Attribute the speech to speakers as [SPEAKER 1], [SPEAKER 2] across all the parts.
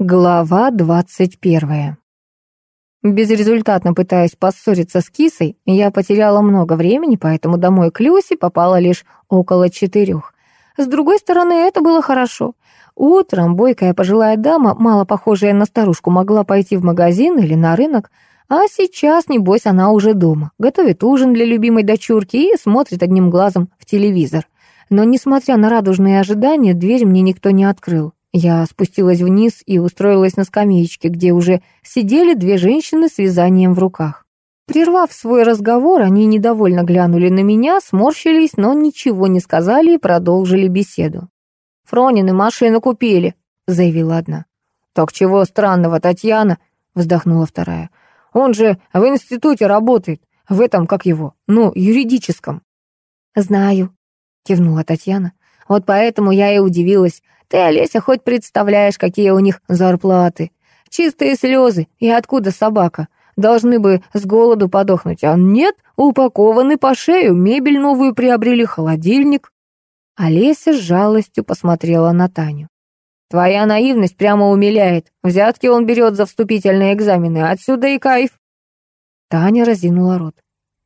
[SPEAKER 1] Глава двадцать первая. Безрезультатно пытаясь поссориться с кисой, я потеряла много времени, поэтому домой к Люсе попала лишь около четырех. С другой стороны, это было хорошо. Утром бойкая пожилая дама, мало похожая на старушку, могла пойти в магазин или на рынок, а сейчас, небось, она уже дома, готовит ужин для любимой дочурки и смотрит одним глазом в телевизор. Но, несмотря на радужные ожидания, дверь мне никто не открыл. Я спустилась вниз и устроилась на скамеечке, где уже сидели две женщины с вязанием в руках. Прервав свой разговор, они недовольно глянули на меня, сморщились, но ничего не сказали и продолжили беседу. «Фронины машину купили», — заявила одна. «Так чего странного, Татьяна?» — вздохнула вторая. «Он же в институте работает, в этом, как его, ну, юридическом». «Знаю», — кивнула Татьяна. «Вот поэтому я и удивилась. Ты, Олеся, хоть представляешь, какие у них зарплаты. Чистые слезы. И откуда собака? Должны бы с голоду подохнуть, а нет, упакованы по шею, мебель новую приобрели, холодильник. Олеся с жалостью посмотрела на Таню. Твоя наивность прямо умиляет. Взятки он берет за вступительные экзамены, отсюда и кайф. Таня разинула рот.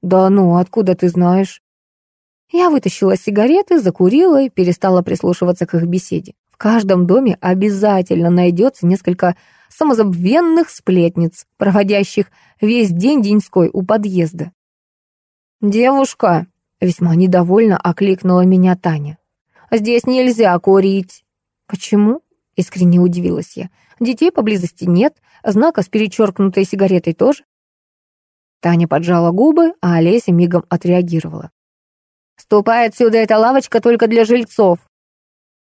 [SPEAKER 1] Да ну, откуда ты знаешь? Я вытащила сигареты, закурила и перестала прислушиваться к их беседе каждом доме обязательно найдется несколько самозабвенных сплетниц, проводящих весь день деньской у подъезда. «Девушка!» — весьма недовольно окликнула меня Таня. «Здесь нельзя курить». «Почему?» — искренне удивилась я. «Детей поблизости нет, знака с перечеркнутой сигаретой тоже». Таня поджала губы, а Олеся мигом отреагировала. «Ступай отсюда, эта лавочка только для жильцов.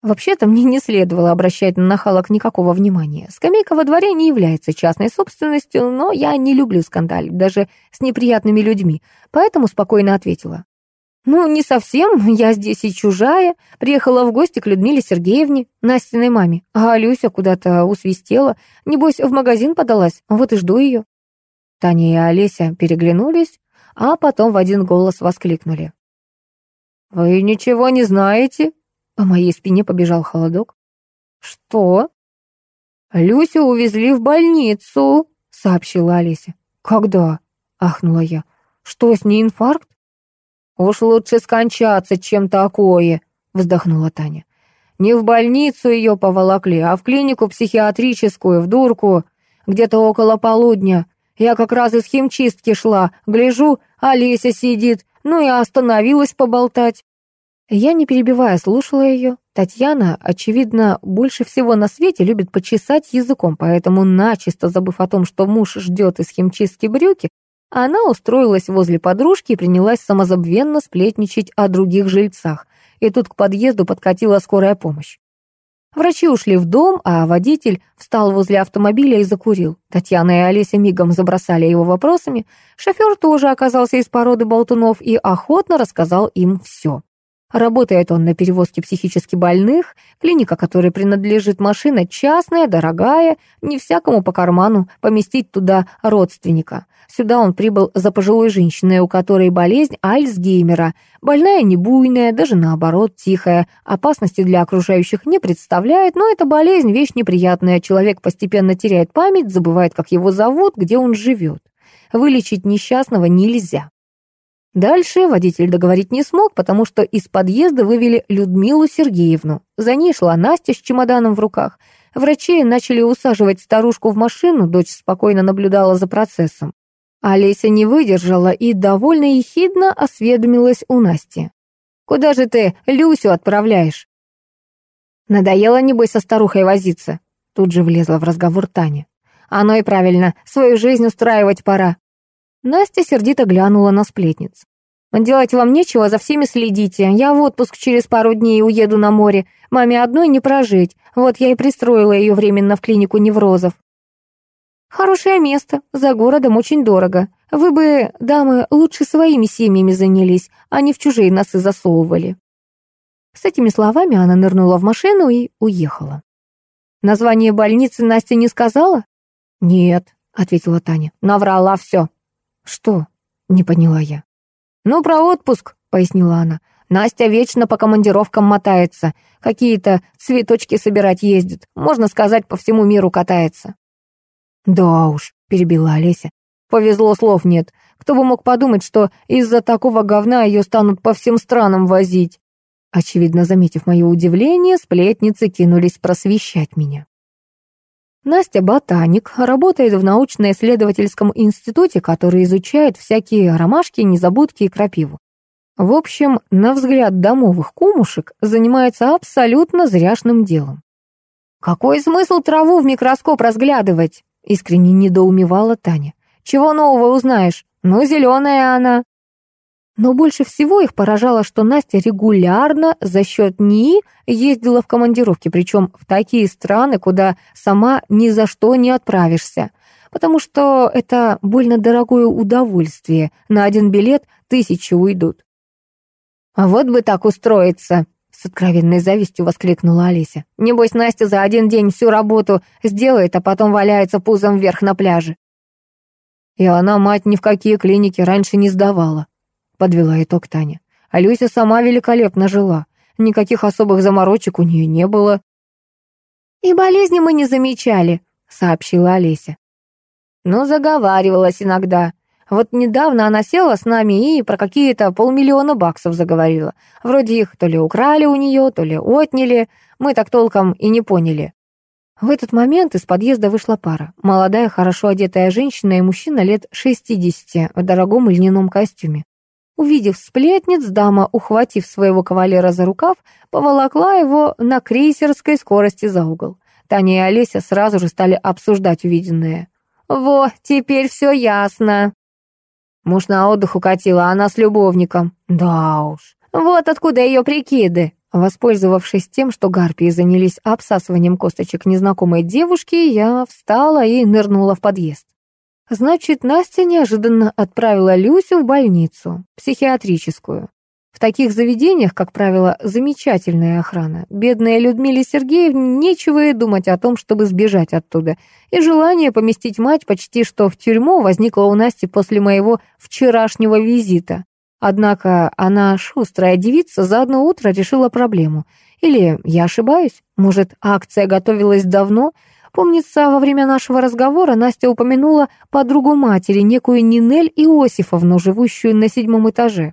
[SPEAKER 1] Вообще-то мне не следовало обращать на нахалок никакого внимания. Скамейка во дворе не является частной собственностью, но я не люблю скандалить, даже с неприятными людьми, поэтому спокойно ответила. «Ну, не совсем, я здесь и чужая. Приехала в гости к Людмиле Сергеевне, Настиной маме, а Люся куда-то усвистела. Небось, в магазин подалась, вот и жду ее». Таня и Олеся переглянулись, а потом в один голос воскликнули. «Вы ничего не знаете?» По моей спине побежал холодок. «Что?» «Люсю увезли в больницу», — сообщила Олеся. «Когда?» — ахнула я. «Что, с ней инфаркт?» «Уж лучше скончаться, чем такое», — вздохнула Таня. «Не в больницу ее поволокли, а в клинику психиатрическую, в дурку, где-то около полудня. Я как раз из химчистки шла, гляжу, Олеся сидит, ну и остановилась поболтать. Я, не перебивая, слушала ее. Татьяна, очевидно, больше всего на свете любит почесать языком, поэтому, начисто забыв о том, что муж ждет из химчистки брюки, она устроилась возле подружки и принялась самозабвенно сплетничать о других жильцах. И тут к подъезду подкатила скорая помощь. Врачи ушли в дом, а водитель встал возле автомобиля и закурил. Татьяна и Олеся мигом забросали его вопросами. Шофер тоже оказался из породы болтунов и охотно рассказал им все. Работает он на перевозке психически больных, клиника, которой принадлежит машина, частная, дорогая, не всякому по карману поместить туда родственника. Сюда он прибыл за пожилой женщиной, у которой болезнь Альцгеймера. Больная не буйная, даже наоборот, тихая. Опасности для окружающих не представляет, но эта болезнь — вещь неприятная. Человек постепенно теряет память, забывает, как его зовут, где он живет. Вылечить несчастного нельзя. Дальше водитель договорить не смог, потому что из подъезда вывели Людмилу Сергеевну. За ней шла Настя с чемоданом в руках. Врачи начали усаживать старушку в машину, дочь спокойно наблюдала за процессом. Олеся не выдержала и довольно ехидно осведомилась у Насти. «Куда же ты Люсю отправляешь?» «Надоело, небось, со старухой возиться», тут же влезла в разговор Таня. «Оно и правильно, свою жизнь устраивать пора. Настя сердито глянула на сплетниц. «Делать вам нечего, за всеми следите. Я в отпуск через пару дней уеду на море. Маме одной не прожить. Вот я и пристроила ее временно в клинику неврозов». «Хорошее место. За городом очень дорого. Вы бы, дамы, лучше своими семьями занялись, а не в чужие носы засовывали». С этими словами она нырнула в машину и уехала. «Название больницы Настя не сказала?» «Нет», — ответила Таня. «Наврала все». «Что?» — не поняла я. «Ну, про отпуск», — пояснила она. Настя вечно по командировкам мотается, какие-то цветочки собирать ездит, можно сказать, по всему миру катается». «Да уж», — перебила Олеся, — «повезло, слов нет. Кто бы мог подумать, что из-за такого говна ее станут по всем странам возить?» Очевидно, заметив мое удивление, сплетницы кинулись просвещать меня. Настя ботаник, работает в научно-исследовательском институте, который изучает всякие ромашки, незабудки и крапиву. В общем, на взгляд домовых кумушек, занимается абсолютно зряшным делом. «Какой смысл траву в микроскоп разглядывать?» — искренне недоумевала Таня. «Чего нового узнаешь? Ну, зеленая она». Но больше всего их поражало, что Настя регулярно за счет НИИ ездила в командировки, причем в такие страны, куда сама ни за что не отправишься, потому что это больно дорогое удовольствие, на один билет тысячи уйдут. «А вот бы так устроиться!» — с откровенной завистью воскликнула Олеся. «Небось, Настя за один день всю работу сделает, а потом валяется пузом вверх на пляже». И она, мать, ни в какие клиники раньше не сдавала подвела итог Таня. А сама великолепно жила. Никаких особых заморочек у нее не было. «И болезни мы не замечали», — сообщила Олеся. «Ну, заговаривалась иногда. Вот недавно она села с нами и про какие-то полмиллиона баксов заговорила. Вроде их то ли украли у нее, то ли отняли. Мы так толком и не поняли». В этот момент из подъезда вышла пара. Молодая, хорошо одетая женщина и мужчина лет 60 в дорогом льняном костюме. Увидев сплетниц, дама, ухватив своего кавалера за рукав, поволокла его на крейсерской скорости за угол. Таня и Олеся сразу же стали обсуждать увиденное. «Во, теперь все ясно». Муж на отдых укатила, а она с любовником. Да уж. Вот откуда ее прикиды. Воспользовавшись тем, что гарпии занялись обсасыванием косточек незнакомой девушки, я встала и нырнула в подъезд. Значит, Настя неожиданно отправила Люсю в больницу, психиатрическую. В таких заведениях, как правило, замечательная охрана. Бедной Людмиле Сергеевне нечего и думать о том, чтобы сбежать оттуда. И желание поместить мать почти что в тюрьму возникло у Насти после моего вчерашнего визита. Однако она, шустрая девица, за одно утро решила проблему. Или я ошибаюсь? Может, акция готовилась давно, Помнится, во время нашего разговора Настя упомянула подругу матери, некую Нинель Иосифовну, живущую на седьмом этаже.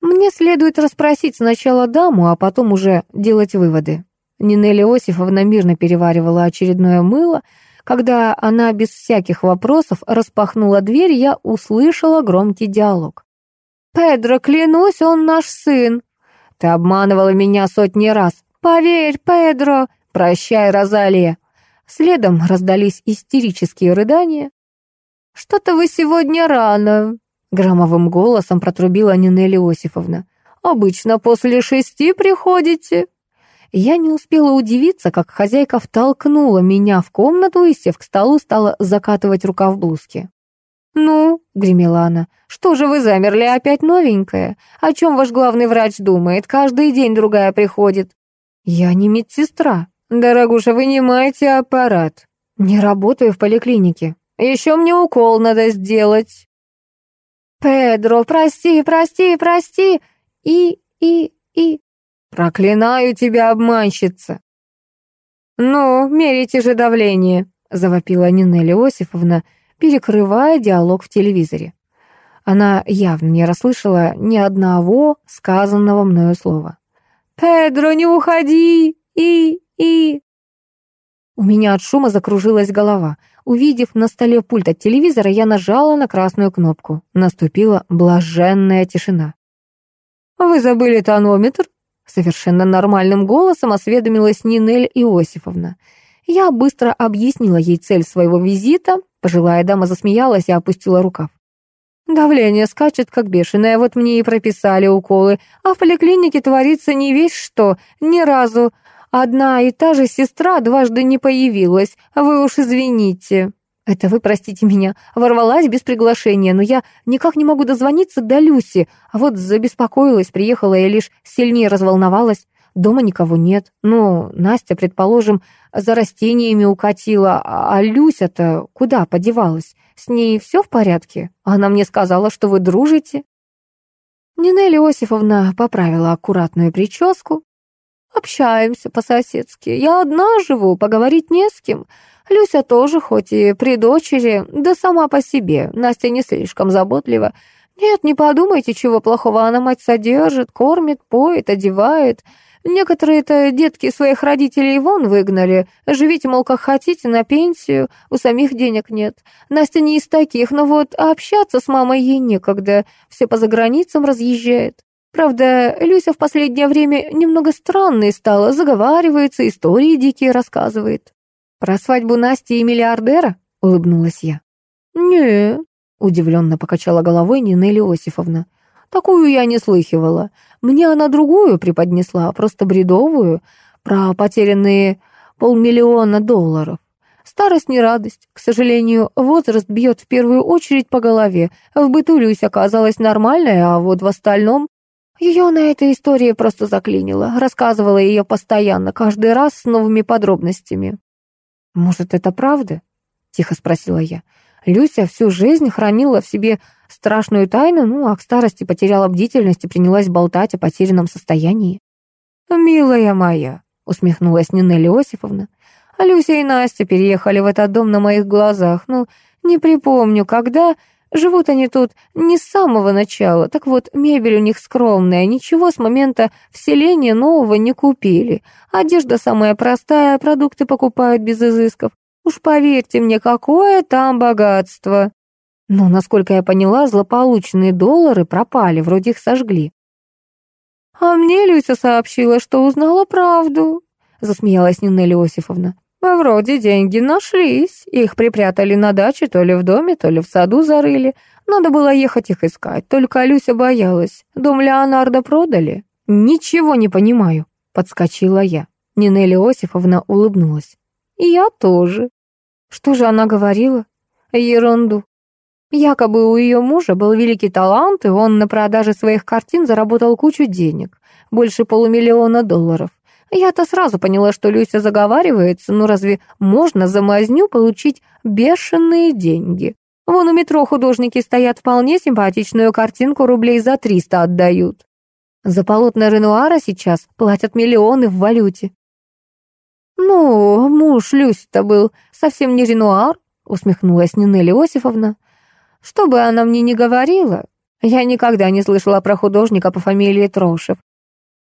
[SPEAKER 1] Мне следует расспросить сначала даму, а потом уже делать выводы. Нинель Иосифовна мирно переваривала очередное мыло. Когда она без всяких вопросов распахнула дверь, я услышала громкий диалог. «Педро, клянусь, он наш сын!» «Ты обманывала меня сотни раз!» «Поверь, Педро!» «Прощай, Розалия!» Следом раздались истерические рыдания. «Что-то вы сегодня рано», — громовым голосом протрубила Нинель Иосифовна. «Обычно после шести приходите». Я не успела удивиться, как хозяйка втолкнула меня в комнату и, сев к столу, стала закатывать рукав блузки. «Ну», — гремела она, — «что же вы замерли опять новенькая? О чем ваш главный врач думает? Каждый день другая приходит». «Я не медсестра», «Дорогуша, вынимайте аппарат. Не работаю в поликлинике. Еще мне укол надо сделать». «Педро, прости, прости, прости!» И, и, и... «Проклинаю тебя, обманщица!» «Ну, мерите же давление», — завопила Нинель Иосифовна, перекрывая диалог в телевизоре. Она явно не расслышала ни одного сказанного мною слова. «Педро, не уходи!» И, и... У меня от шума закружилась голова. Увидев на столе пульт от телевизора, я нажала на красную кнопку. Наступила блаженная тишина. «Вы забыли тонометр?» Совершенно нормальным голосом осведомилась Нинель Иосифовна. Я быстро объяснила ей цель своего визита. Пожилая дама засмеялась и опустила рукав. Давление скачет, как бешеное, вот мне и прописали уколы, а в поликлинике творится не весь что, ни разу Одна и та же сестра дважды не появилась, а вы уж извините. Это вы, простите меня, ворвалась без приглашения, но я никак не могу дозвониться до Люси, а вот забеспокоилась, приехала и лишь сильнее разволновалась. Дома никого нет. Ну, Настя, предположим, за растениями укатила, а Люся-то куда подевалась? С ней все в порядке? Она мне сказала, что вы дружите. Нинель Иосифовна поправила аккуратную прическу. «Общаемся по-соседски. Я одна живу, поговорить не с кем. Люся тоже, хоть и при дочери, да сама по себе. Настя не слишком заботлива. Нет, не подумайте, чего плохого. Она мать содержит, кормит, поет, одевает. Некоторые-то детки своих родителей вон выгнали. Живите, мол, как хотите, на пенсию. У самих денег нет. Настя не из таких, но вот общаться с мамой ей некогда. Все по заграницам разъезжает. Правда, Люся в последнее время немного странной стала, заговаривается, истории дикие рассказывает. «Про свадьбу Насти и миллиардера?» — улыбнулась я.
[SPEAKER 2] не удивленно покачала головой Нина Иосифовна. «Такую я не слыхивала. Мне она другую преподнесла, просто бредовую, про потерянные полмиллиона долларов. Старость не радость. К сожалению, возраст бьет в первую очередь по голове. В быту Люся оказалась нормальной, а вот в остальном... Ее на этой истории просто заклинило. Рассказывала ее постоянно, каждый раз с новыми подробностями.
[SPEAKER 1] «Может, это правда?» — тихо спросила я. Люся всю жизнь хранила в себе страшную тайну, ну, а к старости потеряла бдительность и принялась болтать о потерянном состоянии.
[SPEAKER 2] «Милая моя», — усмехнулась Нинель «а Люся и Настя переехали в этот дом на моих глазах. Ну, не припомню, когда... Живут они тут не с самого начала. Так вот, мебель у них скромная, ничего с момента вселения нового не купили. Одежда самая простая, продукты покупают без изысков. Уж поверьте мне, какое там богатство.
[SPEAKER 1] Но, насколько я поняла, злополучные доллары пропали, вроде их сожгли.
[SPEAKER 2] А мне Люся сообщила, что узнала правду, засмеялась Нина Иосифовна. Вроде деньги нашлись, их припрятали на даче, то ли в доме, то ли в саду зарыли. Надо было ехать их искать, только Люся боялась. Дом Леонардо продали.
[SPEAKER 1] Ничего не понимаю, подскочила я.
[SPEAKER 2] Нинель Иосифовна улыбнулась. Я тоже.
[SPEAKER 1] Что же она говорила?
[SPEAKER 2] Ерунду. Якобы у ее мужа был великий талант, и он на продаже своих картин заработал кучу денег, больше полумиллиона долларов. Я-то сразу поняла, что Люся заговаривается, ну разве можно за мазню получить бешеные деньги? Вон у метро художники стоят вполне симпатичную картинку рублей за 300 отдают. За полотна Ренуара сейчас платят миллионы в валюте. «Ну, муж Люси-то был совсем не Ренуар», — усмехнулась Нинель Иосифовна. «Что бы она мне ни говорила, я никогда не слышала про художника по фамилии Трошев.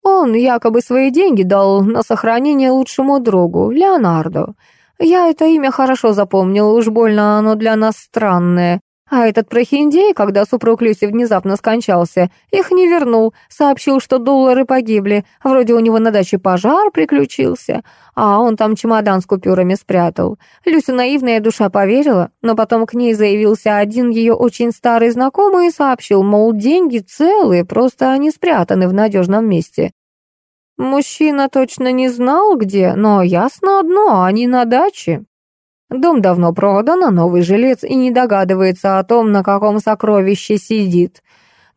[SPEAKER 2] Он якобы свои деньги дал на сохранение лучшему другу, Леонарду. Я это имя хорошо запомнила, уж больно оно для нас странное. А этот прохиндей, когда супруг Люси внезапно скончался, их не вернул, сообщил, что доллары погибли. Вроде у него на даче пожар приключился, а он там чемодан с купюрами спрятал. Люся наивная душа поверила, но потом к ней заявился один ее очень старый знакомый и сообщил, мол, деньги целые, просто они спрятаны в надежном месте. Мужчина точно не знал, где, но ясно одно, они на даче. Дом давно продан, а новый жилец и не догадывается о том, на каком сокровище сидит.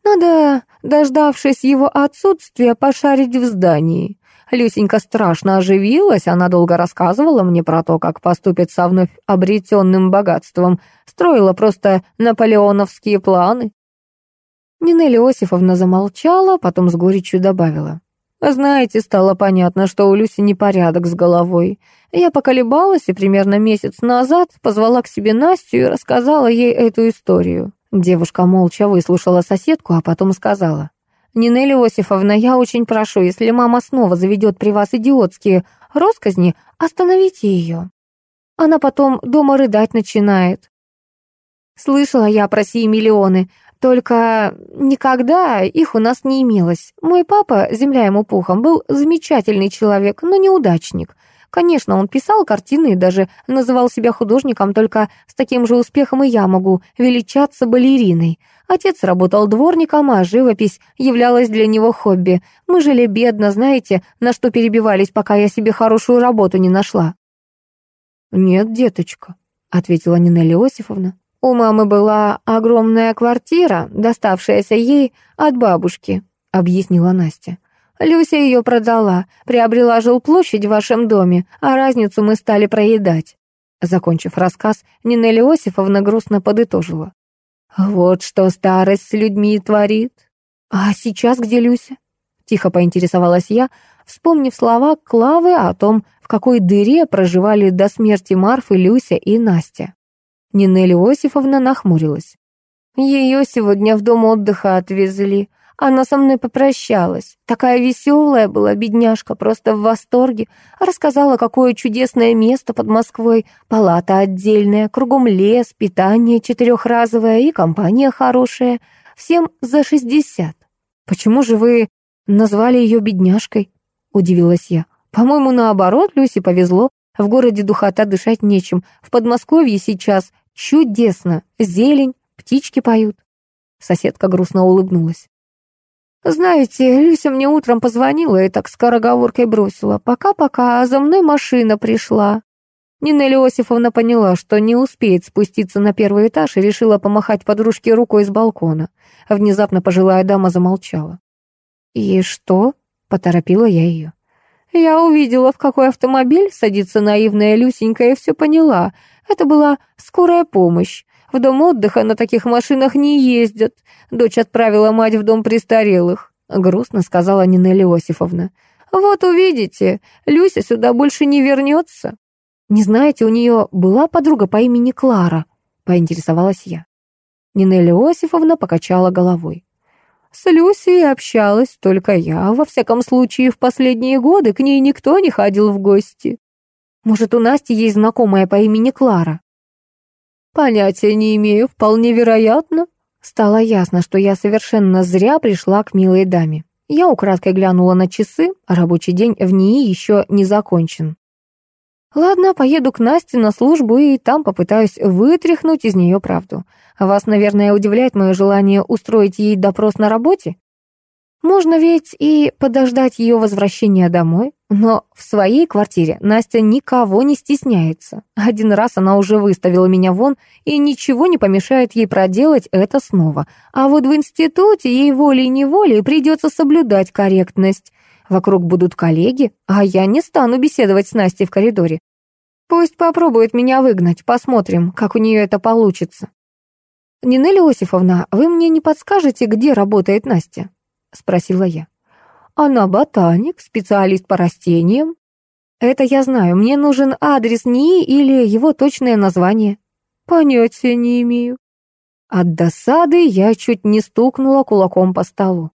[SPEAKER 2] Надо, дождавшись его отсутствия, пошарить в здании. Люсенька страшно оживилась, она долго рассказывала мне про то, как поступит со вновь обретенным богатством, строила просто наполеоновские планы. Нинель Иосифовна замолчала, потом с горечью добавила. Знаете, стало понятно, что у Люси непорядок с головой. Я поколебалась и примерно месяц назад позвала к себе Настю и рассказала ей эту историю. Девушка молча выслушала соседку, а потом сказала. «Нинель Иосифовна, я очень прошу, если мама снова заведет при вас идиотские росказни, остановите ее. Она потом дома рыдать начинает». Слышала я про сии миллионы, только никогда их у нас не имелось. Мой папа, земля ему пухом, был замечательный человек, но неудачник. Конечно, он писал картины и даже называл себя художником, только с таким же успехом и я могу величаться балериной. Отец работал дворником, а живопись являлась для него хобби. Мы жили бедно, знаете, на что перебивались, пока я себе хорошую работу не нашла.
[SPEAKER 1] «Нет, деточка», — ответила Нина Иосифовна.
[SPEAKER 2] «У мамы была огромная квартира, доставшаяся ей от бабушки», — объяснила Настя. Люся ее продала, приобрела жилплощадь в вашем доме, а разницу мы стали проедать». Закончив рассказ, Нина Иосифовна грустно подытожила. «Вот что старость с людьми творит. «А сейчас где Люся?» — тихо поинтересовалась я, вспомнив слова Клавы о том, в какой дыре проживали до смерти Марфы, Люся и Настя. Нинель Иосифовна нахмурилась. «Ее сегодня в дом отдыха отвезли. Она со мной попрощалась. Такая веселая была бедняжка, просто в восторге. Рассказала, какое чудесное место под Москвой. Палата отдельная, кругом лес, питание четырехразовое и компания хорошая. Всем за шестьдесят. «Почему же вы назвали ее бедняжкой?» — удивилась я. «По-моему, наоборот, Люсе повезло. В городе духота дышать нечем. В Подмосковье сейчас чудесно. Зелень, птички поют». Соседка грустно улыбнулась. «Знаете, Люся мне утром позвонила и так скороговоркой бросила. Пока-пока, а за мной машина пришла». Нина Иосифовна поняла, что не успеет спуститься на первый этаж и решила помахать подружке рукой с балкона. Внезапно пожилая дама замолчала. «И что?» — поторопила я ее. Я увидела, в какой автомобиль садится наивная Люсенька, и все поняла. Это была скорая помощь. В дом отдыха на таких машинах не ездят. Дочь отправила мать в дом престарелых», — грустно сказала Нина Иосифовна. «Вот увидите, Люся сюда больше не вернется». «Не знаете, у нее была подруга по имени Клара?» — поинтересовалась я. Нина Иосифовна покачала головой. «С Люсей общалась только я. Во всяком случае, в последние годы к ней никто не ходил в гости». «Может, у Насти есть знакомая по имени Клара?» «Понятия не имею, вполне вероятно». Стало ясно, что я совершенно зря пришла к милой даме. Я украдкой глянула на часы, а рабочий день в ней еще не закончен. Ладно, поеду к Насте на службу и там попытаюсь вытряхнуть из нее правду. Вас, наверное, удивляет мое желание устроить ей допрос на работе? Можно ведь и подождать ее возвращения домой, но в своей квартире Настя никого не стесняется. Один раз она уже выставила меня вон, и ничего не помешает ей проделать это снова. А вот в институте ей волей-неволей придется соблюдать корректность. Вокруг будут коллеги, а я не стану беседовать с Настей в коридоре. Пусть попробует меня выгнать, посмотрим, как у нее это получится. «Нинель Иосифовна, вы мне не подскажете, где работает Настя?» — спросила я. «Она ботаник, специалист по растениям». «Это я знаю. Мне нужен адрес НИИ или его точное название». «Понятия не имею». От досады я чуть не стукнула кулаком по столу.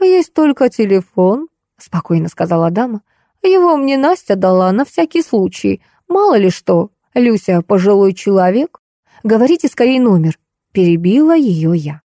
[SPEAKER 2] «Есть только телефон», — спокойно сказала дама. «Его мне Настя дала на всякий случай. Мало ли что. Люся пожилой человек. Говорите скорее номер». Перебила ее я.